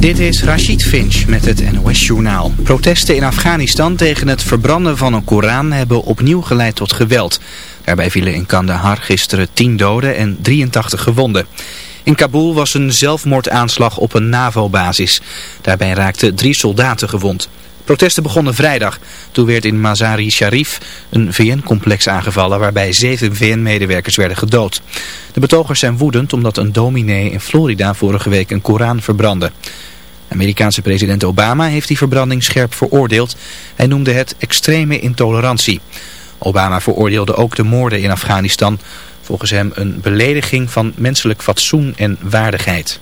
Dit is Rashid Finch met het NOS-journaal. Protesten in Afghanistan tegen het verbranden van een Koran hebben opnieuw geleid tot geweld. Daarbij vielen in Kandahar gisteren 10 doden en 83 gewonden. In Kabul was een zelfmoordaanslag op een NAVO-basis. Daarbij raakten drie soldaten gewond. Protesten begonnen vrijdag. Toen werd in Mazari Sharif een VN-complex aangevallen waarbij zeven VN-medewerkers werden gedood. De betogers zijn woedend omdat een dominee in Florida vorige week een Koran verbrandde. Amerikaanse president Obama heeft die verbranding scherp veroordeeld. Hij noemde het extreme intolerantie. Obama veroordeelde ook de moorden in Afghanistan. Volgens hem een belediging van menselijk fatsoen en waardigheid.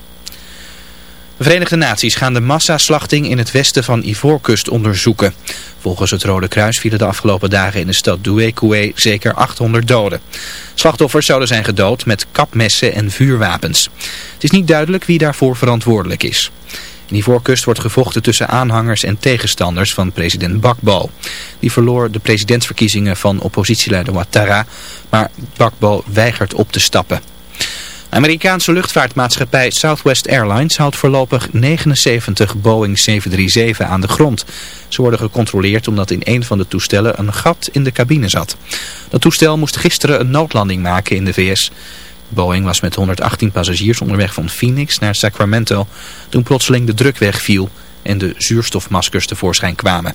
De Verenigde Naties gaan de massaslachting in het westen van Ivoorkust onderzoeken. Volgens het Rode Kruis vielen de afgelopen dagen in de stad Douekoué zeker 800 doden. Slachtoffers zouden zijn gedood met kapmessen en vuurwapens. Het is niet duidelijk wie daarvoor verantwoordelijk is. In Ivoorkust wordt gevochten tussen aanhangers en tegenstanders van president Bakbo. Die verloor de presidentsverkiezingen van oppositieleider Ouattara, maar Bakbo weigert op te stappen. Amerikaanse luchtvaartmaatschappij Southwest Airlines houdt voorlopig 79 Boeing 737 aan de grond. Ze worden gecontroleerd omdat in een van de toestellen een gat in de cabine zat. Dat toestel moest gisteren een noodlanding maken in de VS. Boeing was met 118 passagiers onderweg van Phoenix naar Sacramento toen plotseling de druk wegviel en de zuurstofmaskers tevoorschijn kwamen.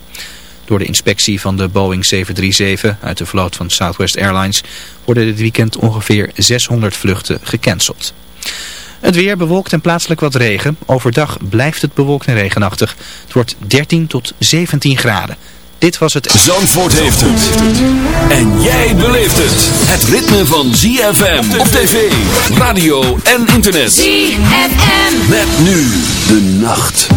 Door de inspectie van de Boeing 737 uit de vloot van Southwest Airlines worden dit weekend ongeveer 600 vluchten gecanceld. Het weer bewolkt en plaatselijk wat regen. Overdag blijft het bewolkt en regenachtig. Het wordt 13 tot 17 graden. Dit was het... Zandvoort heeft het. En jij beleeft het. Het ritme van ZFM op tv, radio en internet. ZFM. Met nu de nacht.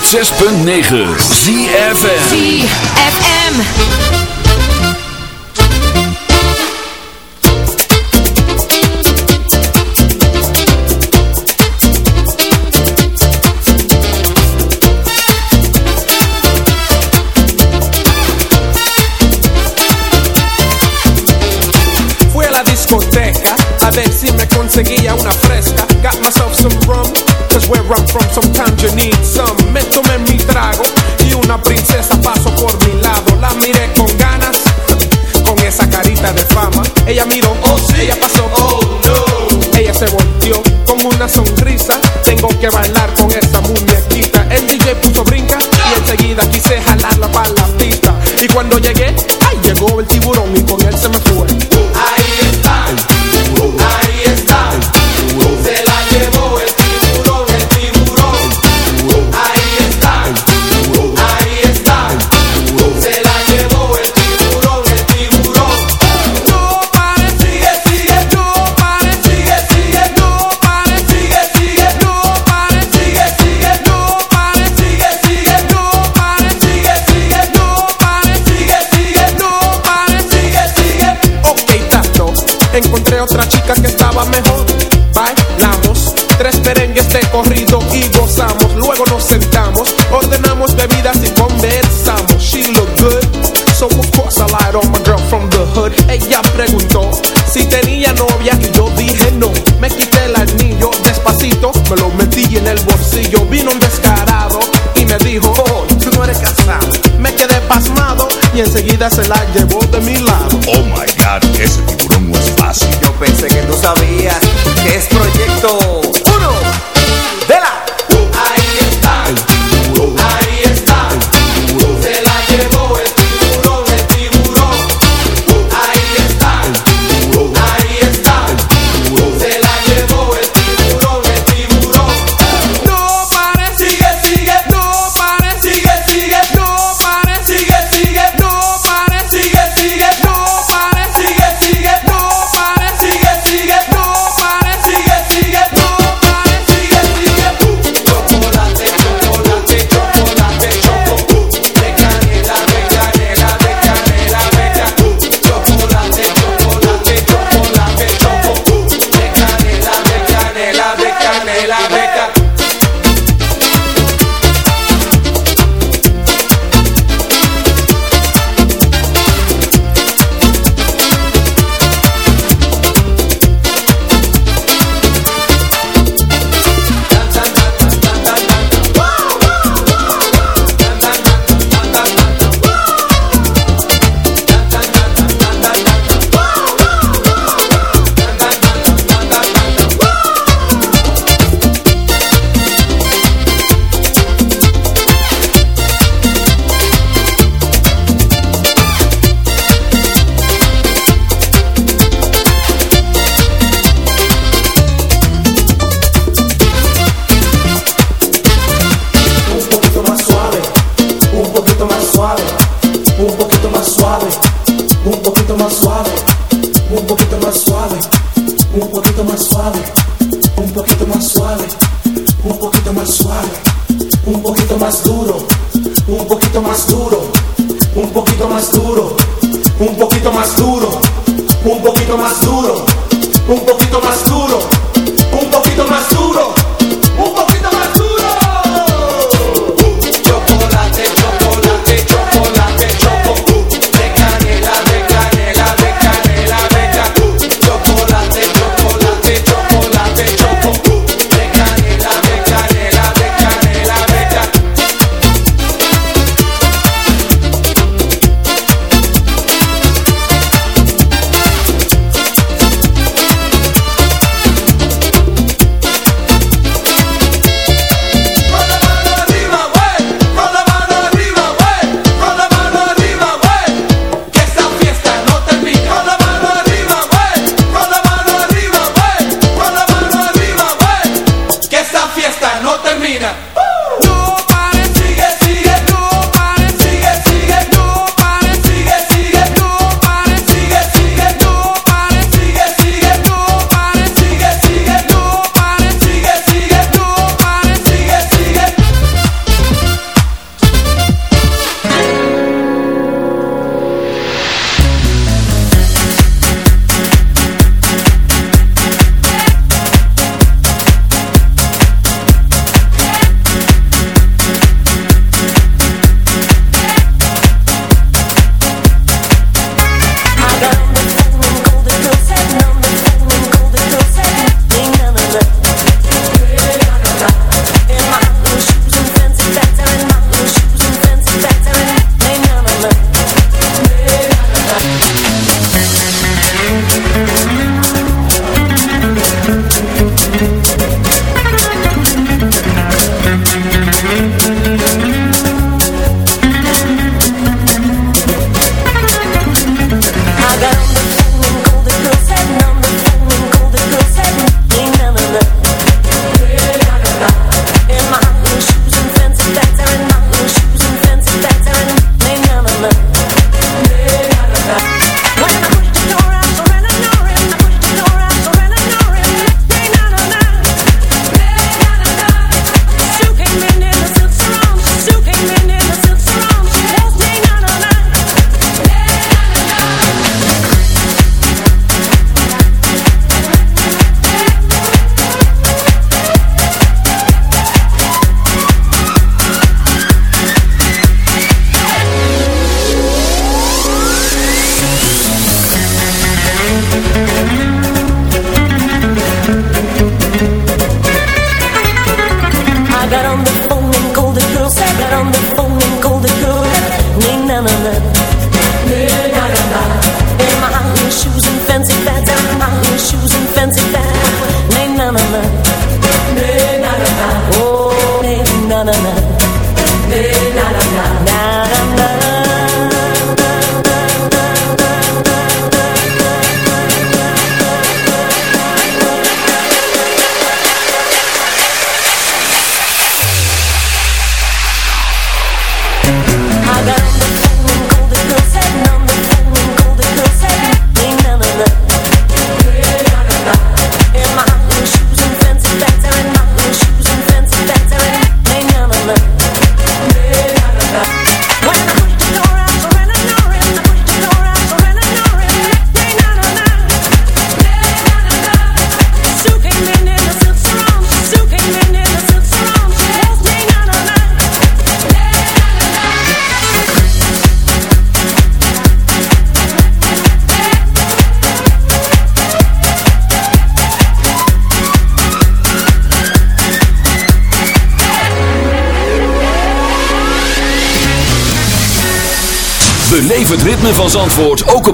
106.9 ZFM ZFM un descarado y me dijo, oh, tú no eres casado. Me quedé pasmado y enseguida se la llevó de mi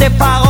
te pago.